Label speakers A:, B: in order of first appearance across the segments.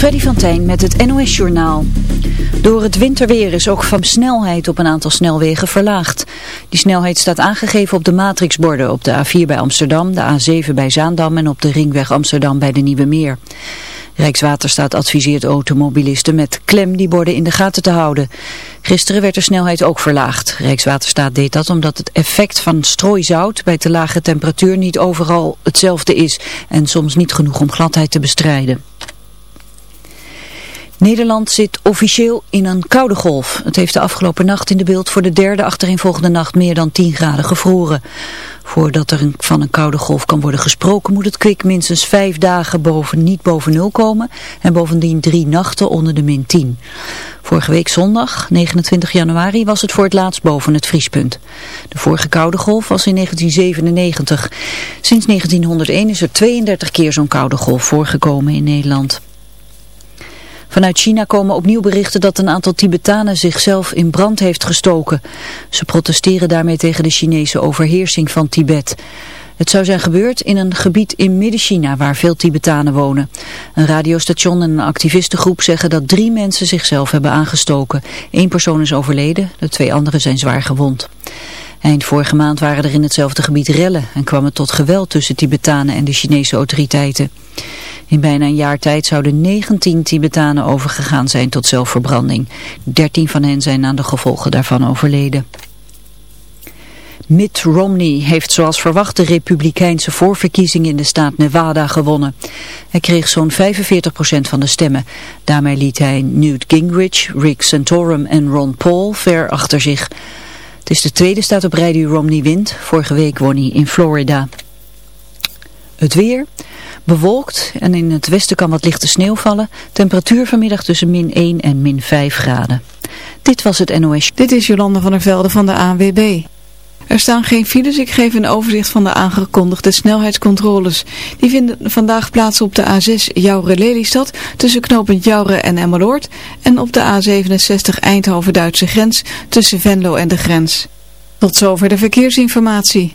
A: Freddy van Tijn met het NOS-journaal. Door het winterweer is ook van snelheid op een aantal snelwegen verlaagd. Die snelheid staat aangegeven op de matrixborden op de A4 bij Amsterdam, de A7 bij Zaandam en op de ringweg Amsterdam bij de Nieuwe Meer. Rijkswaterstaat adviseert automobilisten met klem die borden in de gaten te houden. Gisteren werd de snelheid ook verlaagd. Rijkswaterstaat deed dat omdat het effect van strooizout bij te lage temperatuur niet overal hetzelfde is en soms niet genoeg om gladheid te bestrijden. Nederland zit officieel in een koude golf. Het heeft de afgelopen nacht in de beeld voor de derde achtereenvolgende nacht meer dan 10 graden gevroren. Voordat er van een koude golf kan worden gesproken moet het kwik minstens vijf dagen boven, niet boven nul komen en bovendien drie nachten onder de min 10. Vorige week zondag, 29 januari, was het voor het laatst boven het vriespunt. De vorige koude golf was in 1997. Sinds 1901 is er 32 keer zo'n koude golf voorgekomen in Nederland. Vanuit China komen opnieuw berichten dat een aantal Tibetanen zichzelf in brand heeft gestoken. Ze protesteren daarmee tegen de Chinese overheersing van Tibet. Het zou zijn gebeurd in een gebied in Midden-China waar veel Tibetanen wonen. Een radiostation en een activistengroep zeggen dat drie mensen zichzelf hebben aangestoken. Eén persoon is overleden, de twee anderen zijn zwaar gewond. Eind vorige maand waren er in hetzelfde gebied rellen en kwam het tot geweld tussen Tibetanen en de Chinese autoriteiten. In bijna een jaar tijd zouden 19 Tibetanen overgegaan zijn tot zelfverbranding. 13 van hen zijn aan de gevolgen daarvan overleden. Mitt Romney heeft zoals verwacht de republikeinse voorverkiezingen in de staat Nevada gewonnen. Hij kreeg zo'n 45% van de stemmen. Daarmee liet hij Newt Gingrich, Rick Santorum en Ron Paul ver achter zich. Het is de tweede staat op rij die Romney wint. Vorige week won hij in Florida. Het weer... Bewolkt en in het westen kan wat lichte sneeuw vallen. Temperatuur vanmiddag tussen min 1 en min 5 graden. Dit was het NOS.
B: Dit is Jolande van der Velde van de ANWB. Er staan geen files, ik geef een overzicht van de aangekondigde snelheidscontroles. Die vinden vandaag plaats op de A6 Jouren-Lelystad tussen knooppunt Jouren en Emmeloord en op de A67 Eindhoven-Duitse grens tussen Venlo en de grens. Tot zover de verkeersinformatie.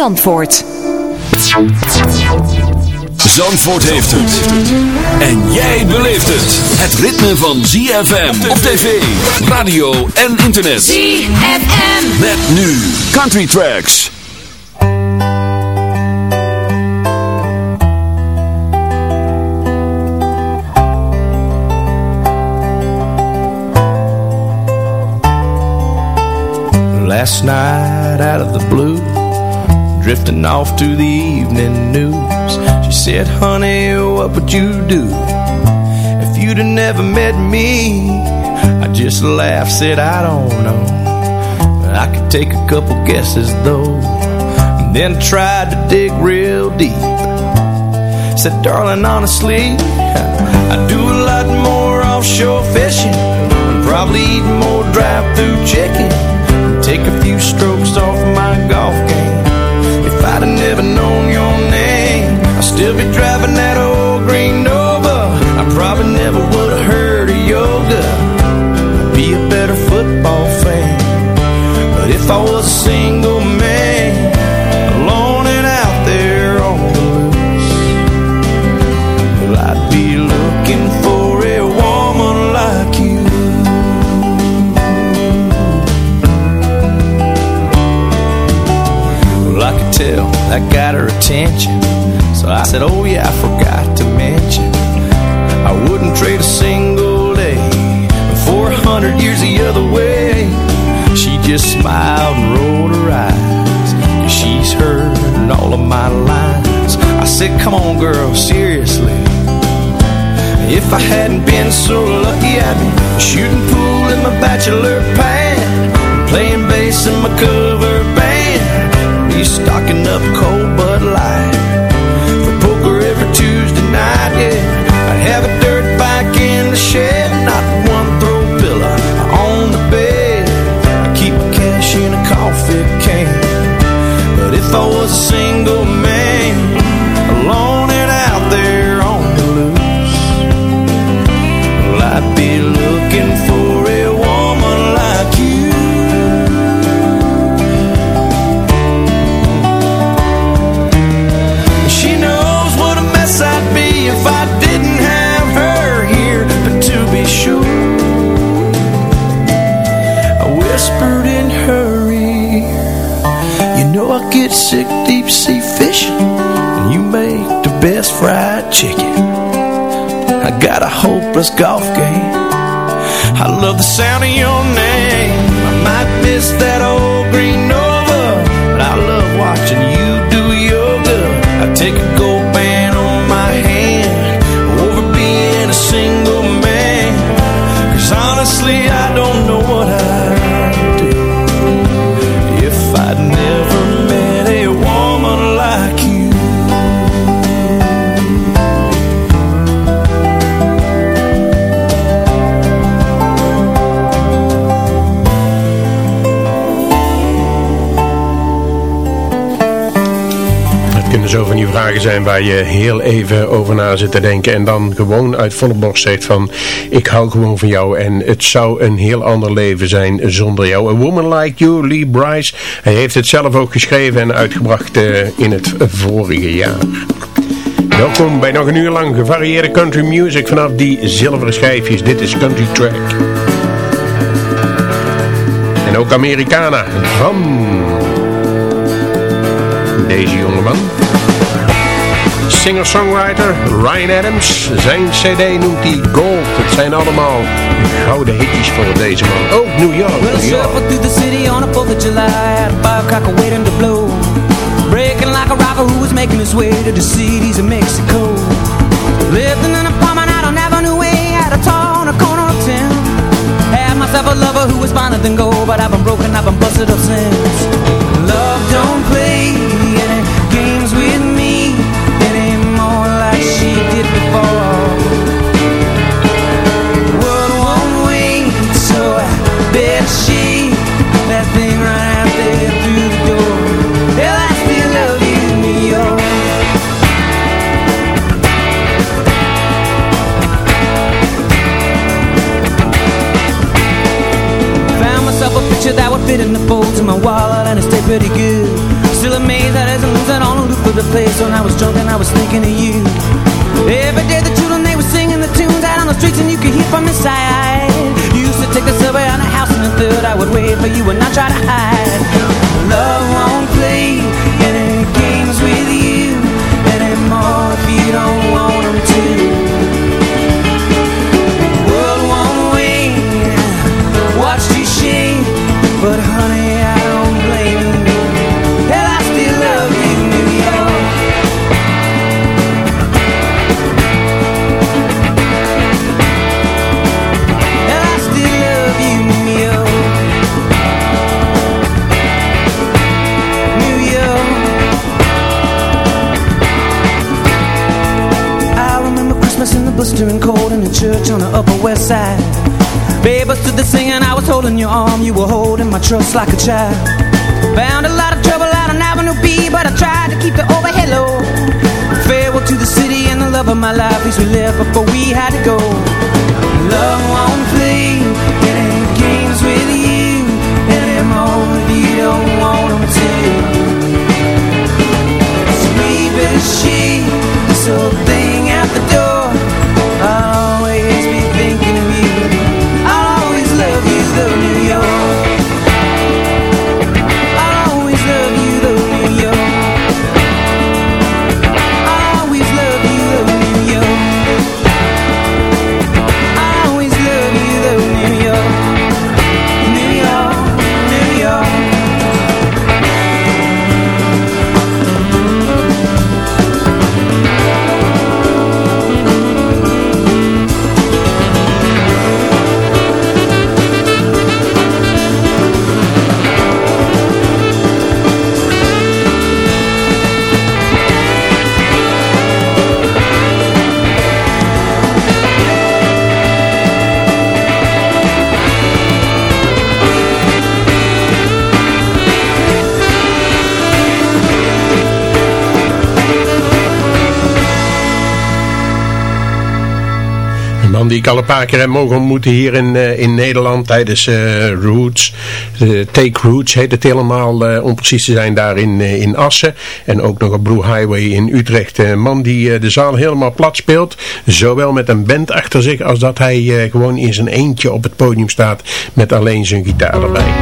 C: Zandvoort.
D: Zandvoort heeft het. En jij beleeft het. Het ritme van ZFM op tv, radio en internet.
E: ZFM.
D: Met nu Country Tracks.
F: Last night out of the blue drifting off to the evening news. She said, honey, what would you do if you'd have never met me? I just laughed, said, I don't know. I could take a couple guesses though, and then tried to dig real deep. Said, darling, honestly, I do a lot more offshore fishing, probably eat more drive-through chicken, take a few strokes off my golf game I'd have never known your name. I'd still be driving that old that got her attention. So I said, oh yeah, I forgot to mention, I wouldn't trade a single day for a hundred years the other way. She just smiled and rolled her eyes. She's heard all of my lines. I said, come on girl, seriously. If I hadn't been so lucky, I'd be shooting pool in my bachelor pad, playing bass in my cover band be stocking up cold Bud Light. For poker every Tuesday night, yeah. I'd have a dirt bike in the shed Not one throw pillow on the bed. I keep cash in a coffee can. But if I was single hopeless golf game. I love the sound of your name. I might miss that old green Nova But I love watching you do yoga. I take a gold
E: vragen zijn waar je heel even over na zit te denken. En dan gewoon uit volle borst zegt van, ik hou gewoon van jou. En het zou een heel ander leven zijn zonder jou. A Woman Like You, Lee Bryce. Hij heeft het zelf ook geschreven en uitgebracht eh, in het vorige jaar. Welkom bij nog een uur lang gevarieerde country music vanaf die zilveren schijfjes. Dit is Country Track. En ook Americana van deze jongeman. Singer-songwriter Ryan Adams. Zijn cd noemt hij Gold. Het zijn allemaal gouden hitjes voor deze man. Oh, New York,
G: Well,
E: New York.
G: shuffle through the city on a 4th of July Had a firecracker waiting to blow Breaking like a rocker who was making his way to the cities of Mexico Lived in apartment out on Avenue A At a tall on a corner of town Had myself a lover who was finer than gold But I've been broken, I've been busted up since Love don't play fit in the folds of my wallet and it stayed pretty good. Still amazed that as I lose that on a loop of the place when I was drunk and I was thinking of you. Every day the children they were singing the tunes out on the streets and you could hear from inside. You used to take the subway on a house in the third. I would wait for you and not try to hide. Blistering cold in the church on the Upper West Side. Babe, I stood there singing, I was holding your arm, you were holding my trust like a child. Found a lot of trouble out on Avenue B, but I tried to keep the overhead low. Farewell to the city and the love of my life, as we left before we had to go. Love
E: die ik al een paar keer heb mogen ontmoeten hier in, in Nederland tijdens Roots. Take Roots heet het helemaal, om precies te zijn, daar in, in Assen. En ook nog op Blue Highway in Utrecht. Een man die de zaal helemaal plat speelt. Zowel met een band achter zich als dat hij gewoon in zijn eentje op het podium staat met alleen zijn gitaar erbij.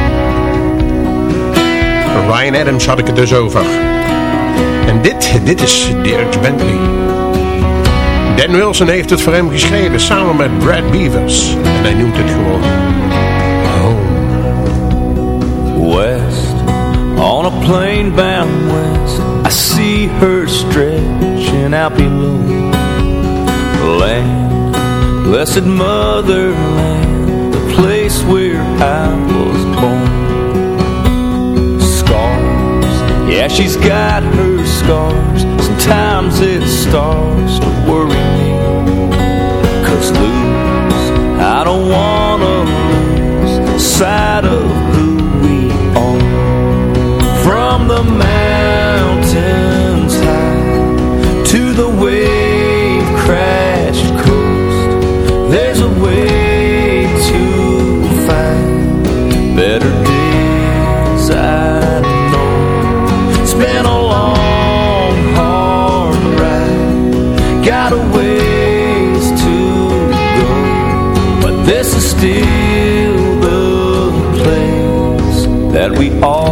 E: Ryan Adams had ik het dus over. En dit, dit is Dirk Bentley. Dan Wilson heeft het voor hem geschreven samen met Brad Beavers. En hij noemt het gewoon Home.
F: West, on a plane bound west, I see her stretching out below. Land, blessed motherland, the place where I was born. Yeah, she's got her scars Sometimes it starts to worry Cause lose, I don't wanna lose Sight of who we are. From the mountains high To the wave-crashed coast There's a way That we all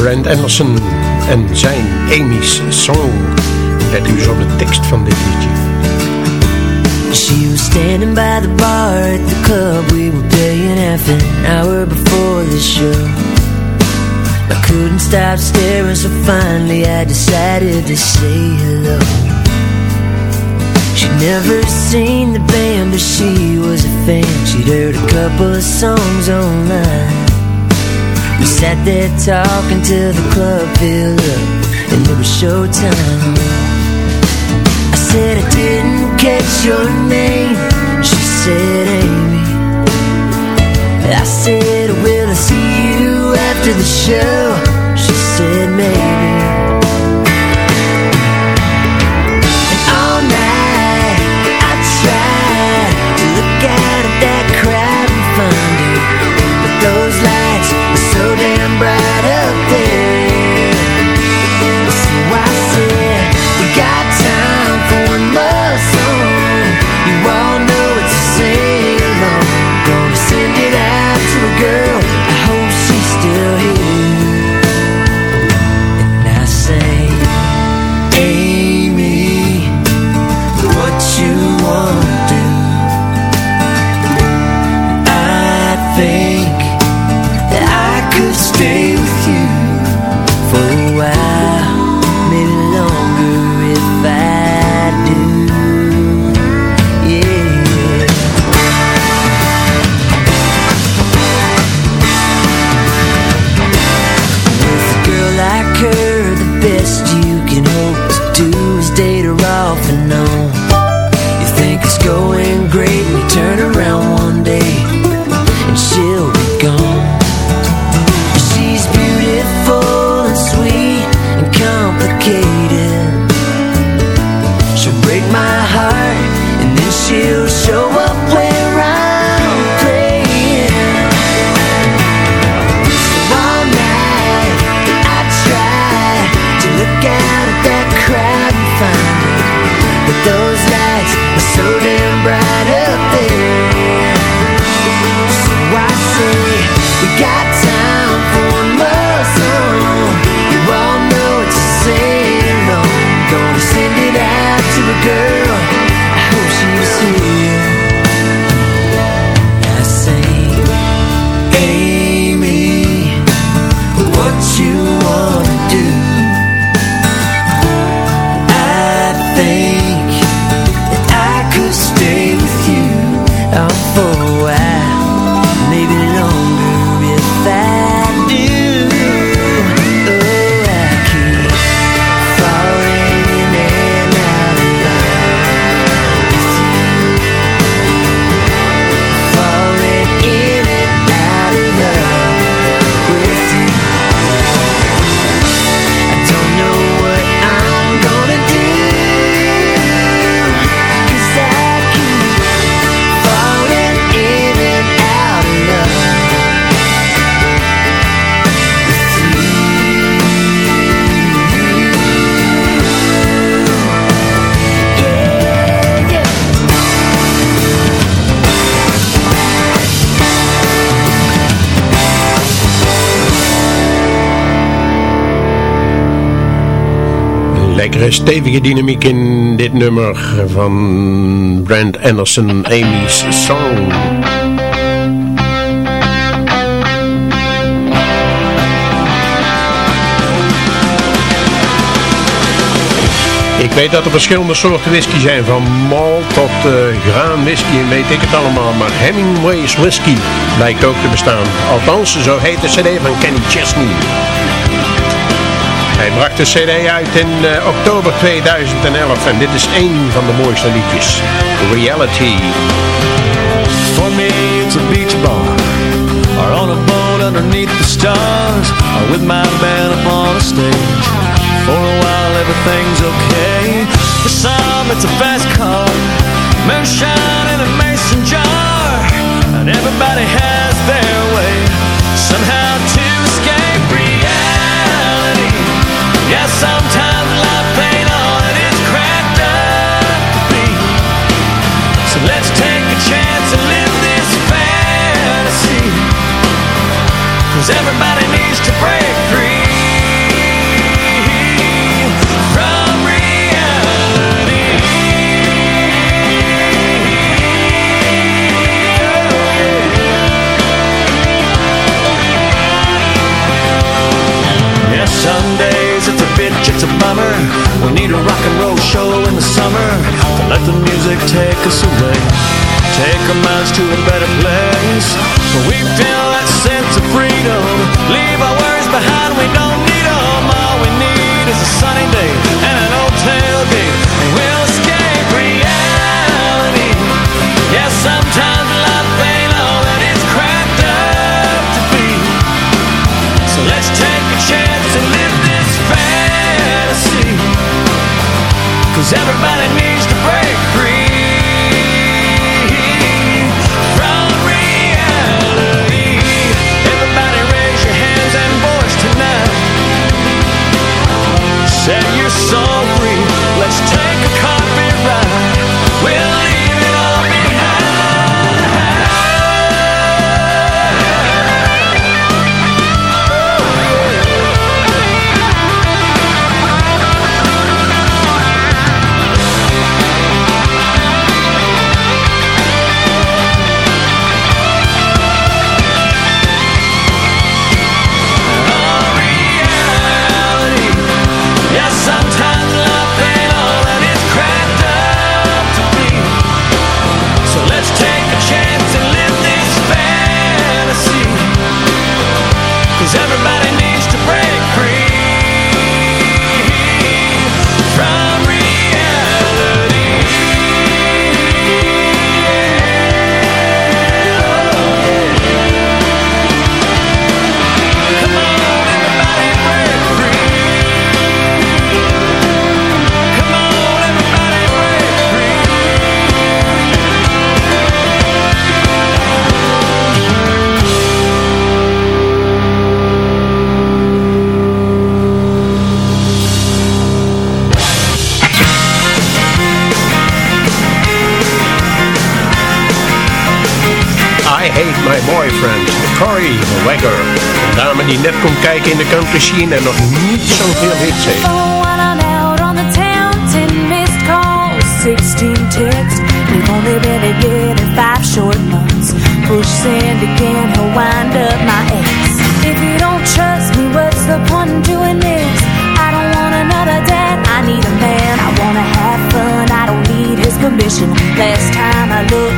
E: Brent Anderson en zijn Amy's Song. Let u op de tekst van dit liedje.
H: She was standing by the bar at the club. We were paying half an hour before the show. I couldn't stop staring so finally I decided to say hello. She'd never seen the band but she was a fan. She'd heard a couple of songs online We sat there talking till the club filled up And it was showtime. I said I didn't catch your name. She said Amy. I said, will I see you after the show? She said, maybe
E: lekkere stevige dynamiek in dit nummer van Brand Anderson, Amy's Song. Ik weet dat er verschillende soorten whisky zijn, van malt tot uh, graan whisky en weet ik het allemaal. Maar Hemingway's whisky lijkt ook te bestaan. Althans, zo heet de cd van Kenny Chesney. Hij bracht de cd uit in uh, oktober 2011 en dit is één van de mooiste liedjes. Reality.
F: For me it's a beach bar. Or on a boat underneath the stars. Or with my band up on a stage. For a while everything's okay. For some it's a fast car. Moonshine in a mason jar. And everybody has their way everybody needs to break free. From reality. Yeah, some days it's a bitch, it's a bummer. We need a rock and roll show in the summer to let the music take us away. Take our minds to a better place where we feel that sense of freedom. Leave our worries behind, we don't need them. All we need is a sunny day and an old tailgate. And we'll escape reality. Yeah, sometimes life ain't all that it's cracked up to be. So let's take a chance and live this fantasy. Cause everybody country scene en nog niet zoveel hits heeft.
I: When I'm out on the town, 10 missed calls, 16 texts. We've only been together five short months. Push send again, he'll wind up my ex. If you don't trust me, what's the point in doing this? I don't want another dad, I need a man. I wanna have fun, I don't need his permission. Last time I looked,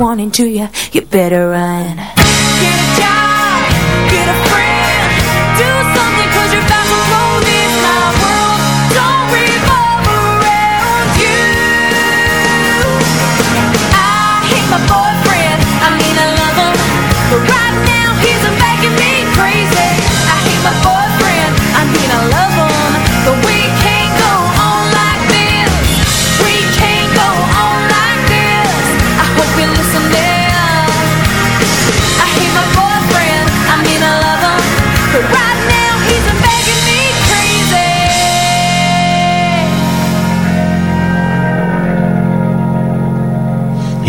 I: wanting to you, you better run. Get a job, get a friend, do something cause you're about to roll this my world. Don't revolve around you. I hate my boyfriend, I mean I love him, but right now he's making me crazy.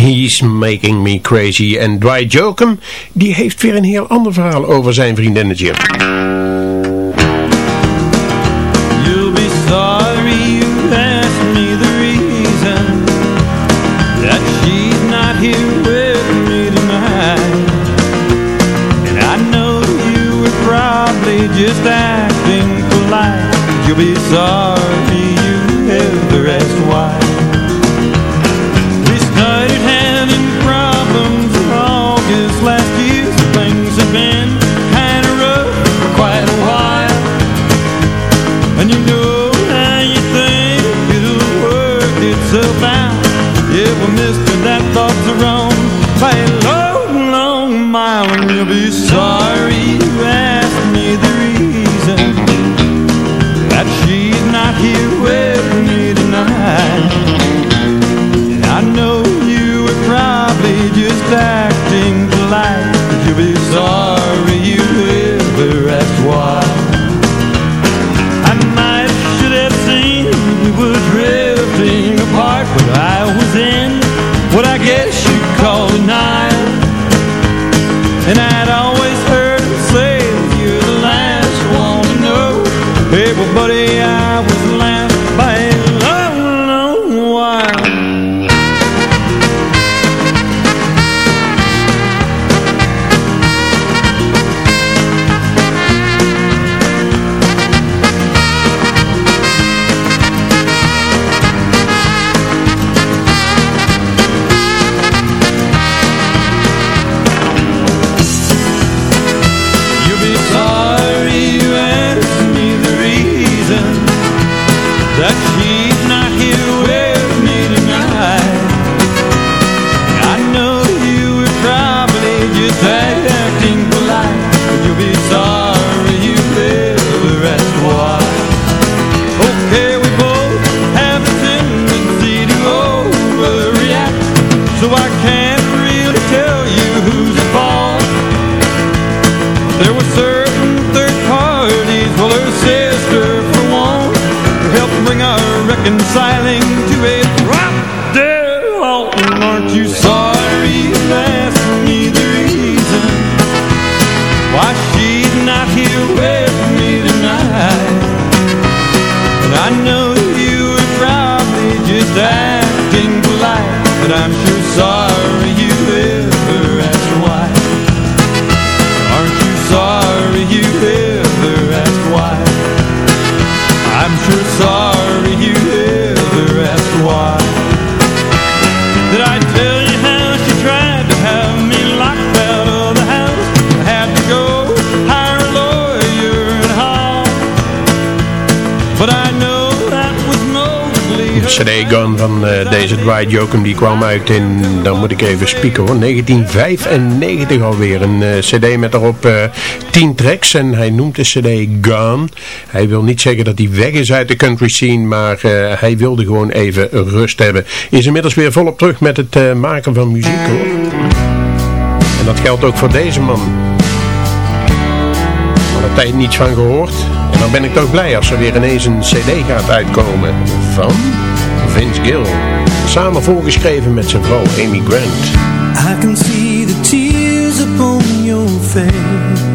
I: He's Making Me Crazy.
F: En Dwight Jokum, die heeft weer een heel ander verhaal over zijn vriendinnetje.
J: You'll be sorry you asked me the reason That she's not here with me tonight And I know you were probably just acting polite You'll be sorry time to solve
E: CD Gun van uh, deze Dwight Jokum die kwam uit in, dan moet ik even spieken hoor, 1995 alweer. Een uh, cd met erop uh, eh, 10 tracks en hij noemt de cd Gun. Hij wil niet zeggen dat hij weg is uit de country scene, maar hij wilde gewoon even rust hebben. Is inmiddels weer volop terug met het maken van muziek hoor. En dat geldt ook voor deze man. Al een tijd niets van gehoord. En dan ben ik toch blij als er weer ineens een cd gaat uitkomen van... Vince Gill. Samen voorgeschreven met zijn vrouw Amy Grant.
K: I can see the tears upon your face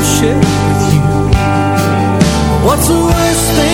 L: I've with
K: you. What's the worst thing?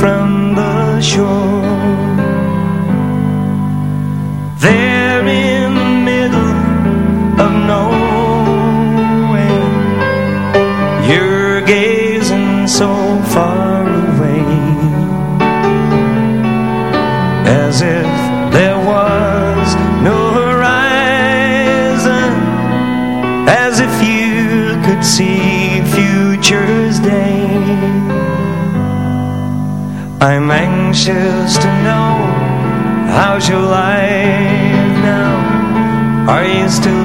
K: from anxious to know how's your life now? Are you still?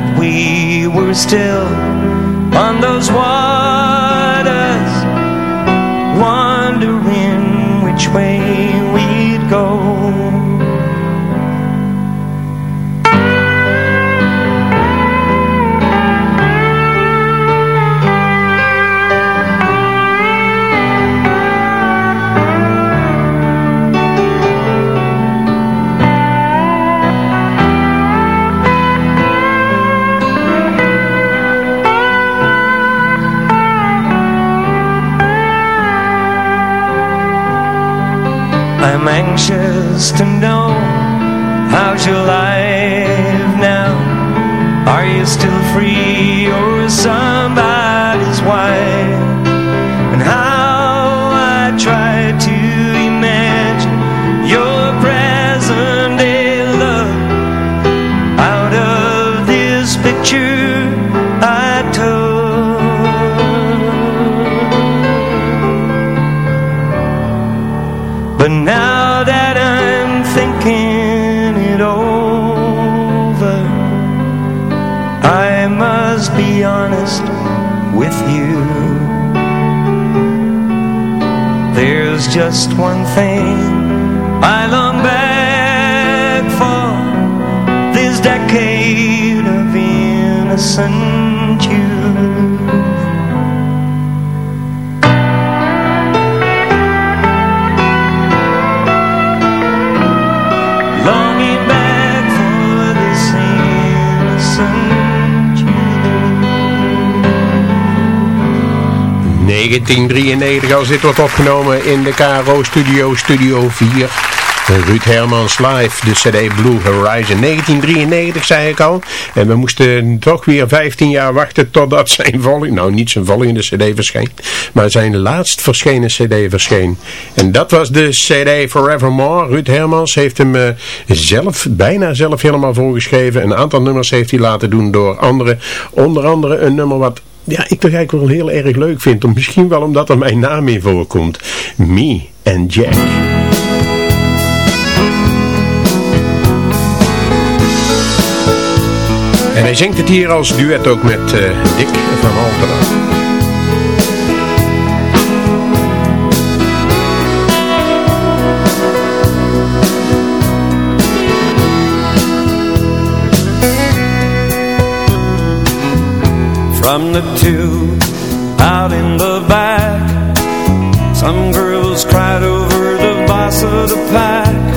K: That we were still on those waters, anxious to know How's your life now? Are you still free or somebody's wife? Just one thing. I long back for This decade of innocent youth
E: 1993 al zit wat opgenomen in de KRO Studio, Studio 4. Ruud Hermans live, de CD Blue Horizon 1993 zei ik al. En we moesten toch weer 15 jaar wachten totdat zijn volgende, nou niet zijn volgende CD verscheen, maar zijn laatst verschenen CD verscheen. En dat was de CD Forevermore. Ruud Hermans heeft hem uh, zelf, bijna zelf helemaal voorgeschreven. Een aantal nummers heeft hij laten doen door anderen. Onder andere een nummer wat ja, ik toch eigenlijk wel heel erg leuk vind. Misschien wel omdat er mijn naam in voorkomt. Me and Jack. En hij zingt het hier als duet ook met uh, Dick van Altena.
F: From the two out in the back. Some girls cried over the boss of the pack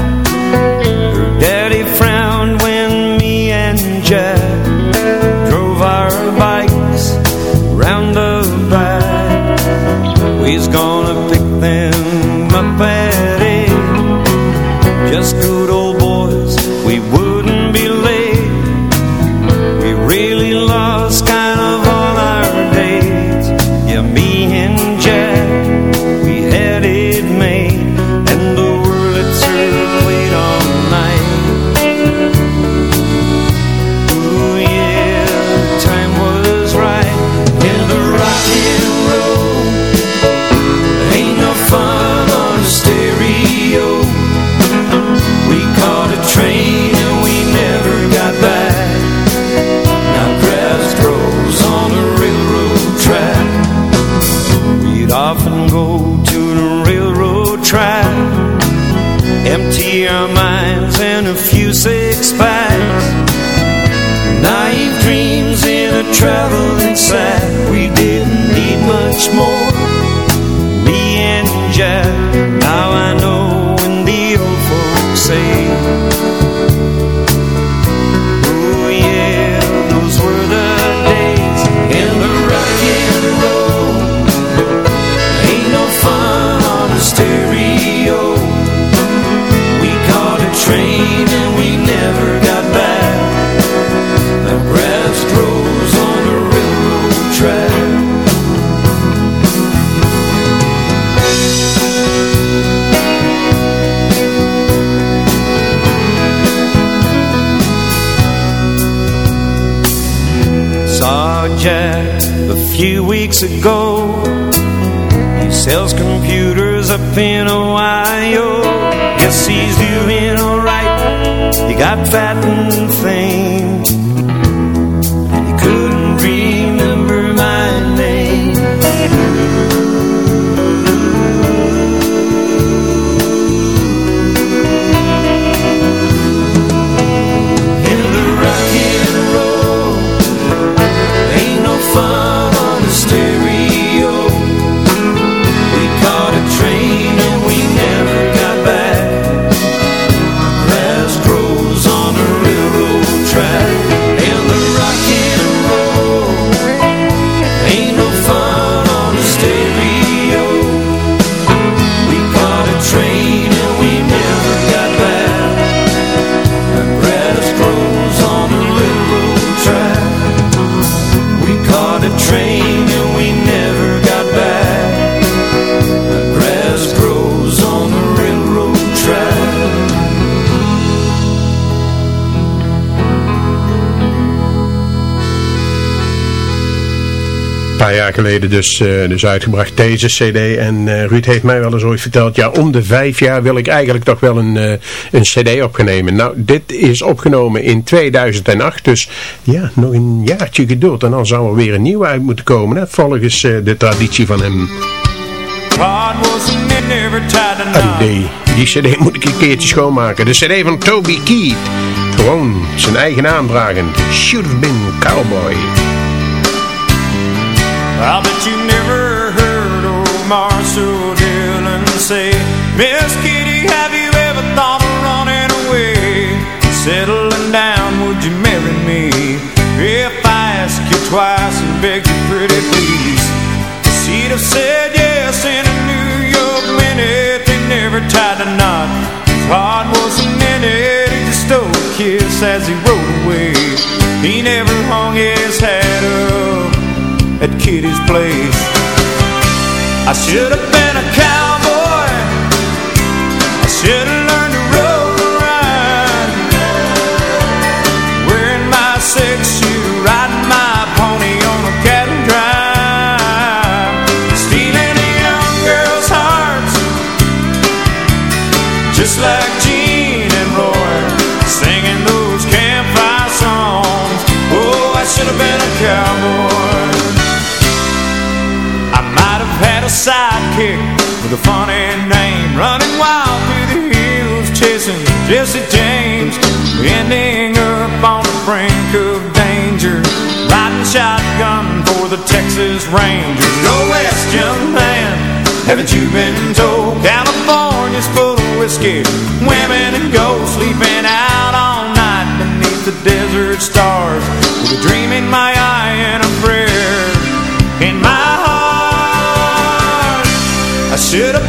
F: much more. Me and Jack Now I know when the old folks say Oh yeah, those were the days In the rock and roll. Ain't no fun on a stereo. We caught a train few weeks ago. He sells computers up in Ohio. Guess he's doing alright He got fat and fame
E: paar jaar geleden dus, eh, dus uitgebracht deze cd. En eh, Ruud heeft mij wel eens ooit verteld, ja om de vijf jaar wil ik eigenlijk toch wel een, eh, een cd opnemen. Nou, dit is opgenomen in 2008, dus ja, nog een jaartje geduld. En dan zou er weer een nieuwe uit moeten komen, hè, volgens de traditie van hem.
F: God was a man never tied a
E: En
F: knot
E: die, die cd moet ik een keertje schoonmaken. De cd van Toby Keith. Gewoon zijn eigen naam dragend. Should have been cowboy.
F: I bet you never heard old Marshall Dillon say Miss Kitty, have you ever thought of running away? Settling down, would you marry me? If I ask you twice and beg you pretty please She'd have said yes in a New York minute They never tied a knot God wasn't in it. he just stole a kiss as he rode away He never hung his hat up at Kitty's place. I should have been a cowboy. I should have
M: Jesse James ending up on the brink of danger. Riding shotgun for the Texas Rangers. No west, young man, haven't you been told? California's full of whiskey, women and ghosts, Sleeping out all night beneath the desert stars. With a dream in my eye and a prayer in my heart. I should have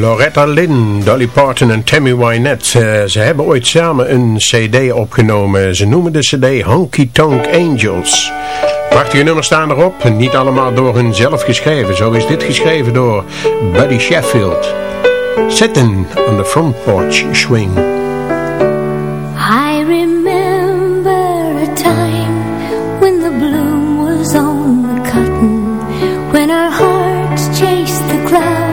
E: Loretta Lynn, Dolly Parton en Tammy Wynette. Ze hebben ooit samen een cd opgenomen. Ze noemen de cd Honky Tonk Angels. Prachtige nummers staan erop. Niet allemaal door hun zelf geschreven. Zo is dit geschreven door Buddy Sheffield. Sitting on the front porch swing.
N: I remember a time when the bloom was on the cotton. When our hearts chased the clouds.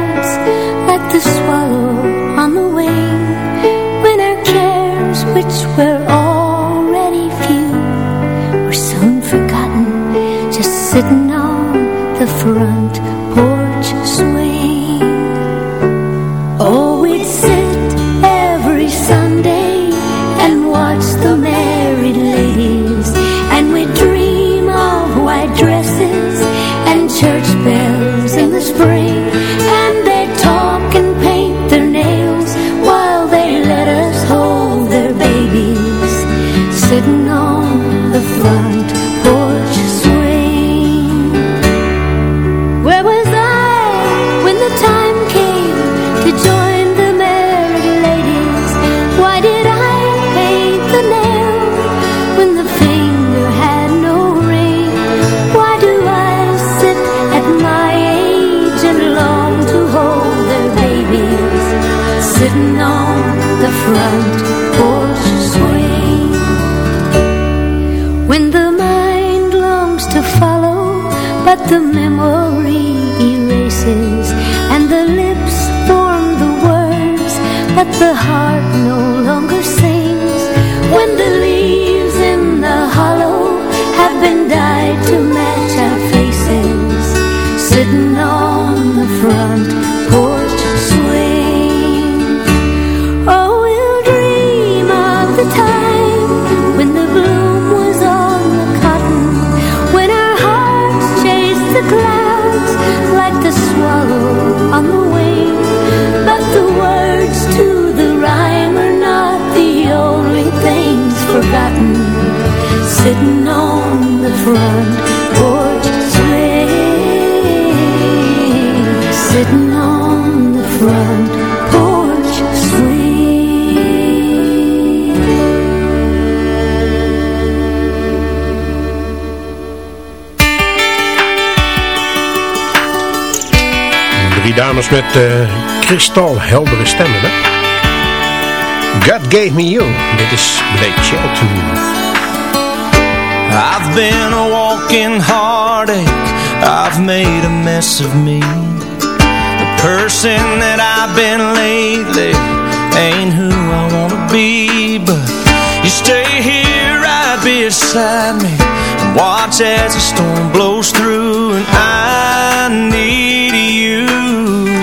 N: Sitting on the front porch swing Sitting on the front porch swing
E: Drie dames met uh, kristalheldere stemmen, hè? God Gave Me You. Dit is Blake Shelton.
F: I've been a walking heartache. I've made a mess of me. The person that I've been lately ain't who I wanna be. But you stay here right beside me. And watch as the storm blows through. And I need you.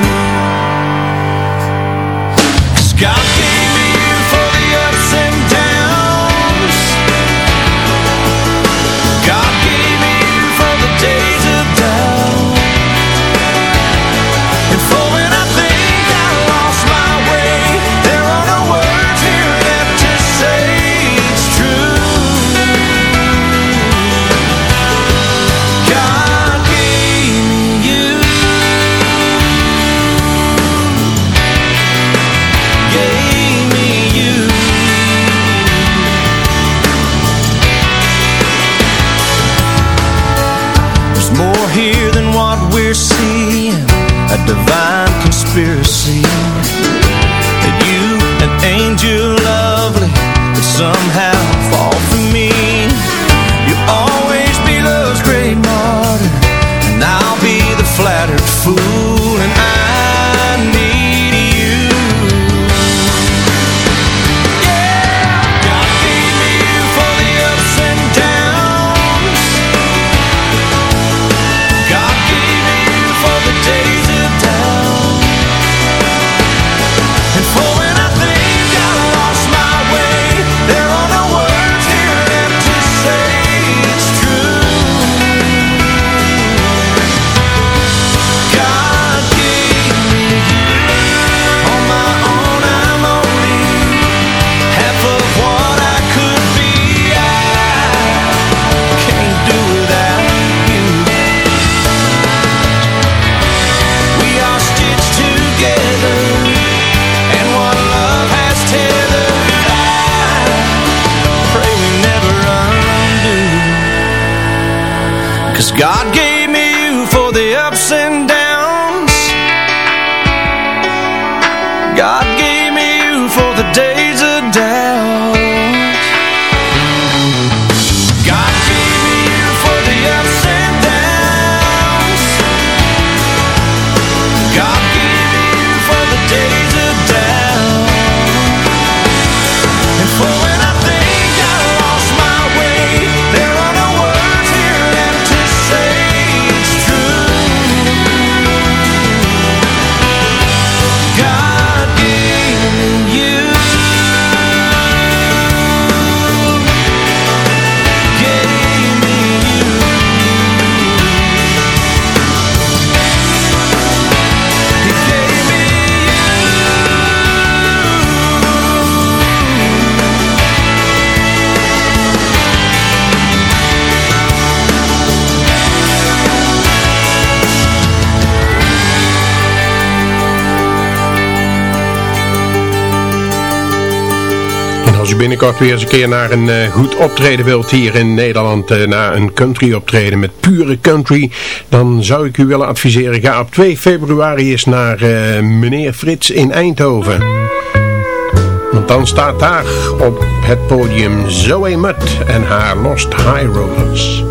I: Als u binnenkort weer eens een keer naar een eh, goed optreden wilt hier in Nederland, eh, naar een country optreden met pure country, dan zou ik u willen adviseren, ga op 2 februari eens naar eh, meneer Frits in Eindhoven. Want dan staat daar op het podium Zoe Mutt en haar Lost High Rollers.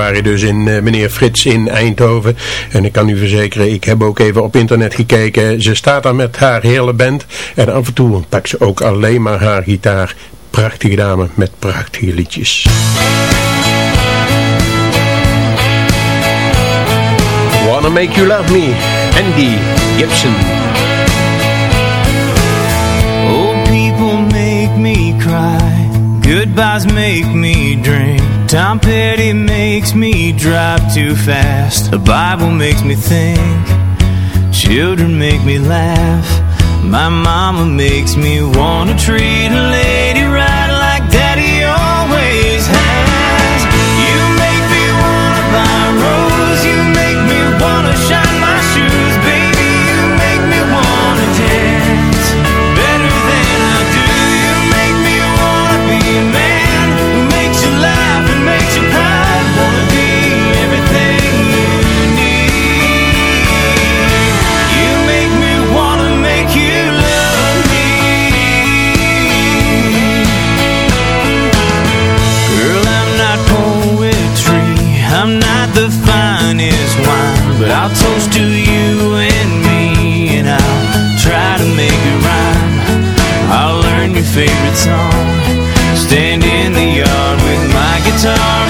E: januari dus in eh, meneer Frits in Eindhoven. En ik kan u verzekeren, ik heb ook even op internet gekeken. Ze staat daar met haar hele band. En af en toe pakt ze ook alleen maar haar gitaar. Prachtige dame met prachtige liedjes. Wanna Make You Love Me, Andy Gibson.
F: Oh, people make me cry. Goodbyes make me drink. Tom Petty makes me drive too fast. The Bible makes me think. Children make me laugh. My mama makes me wanna treat a lady favorite song. Stand in the yard with my guitar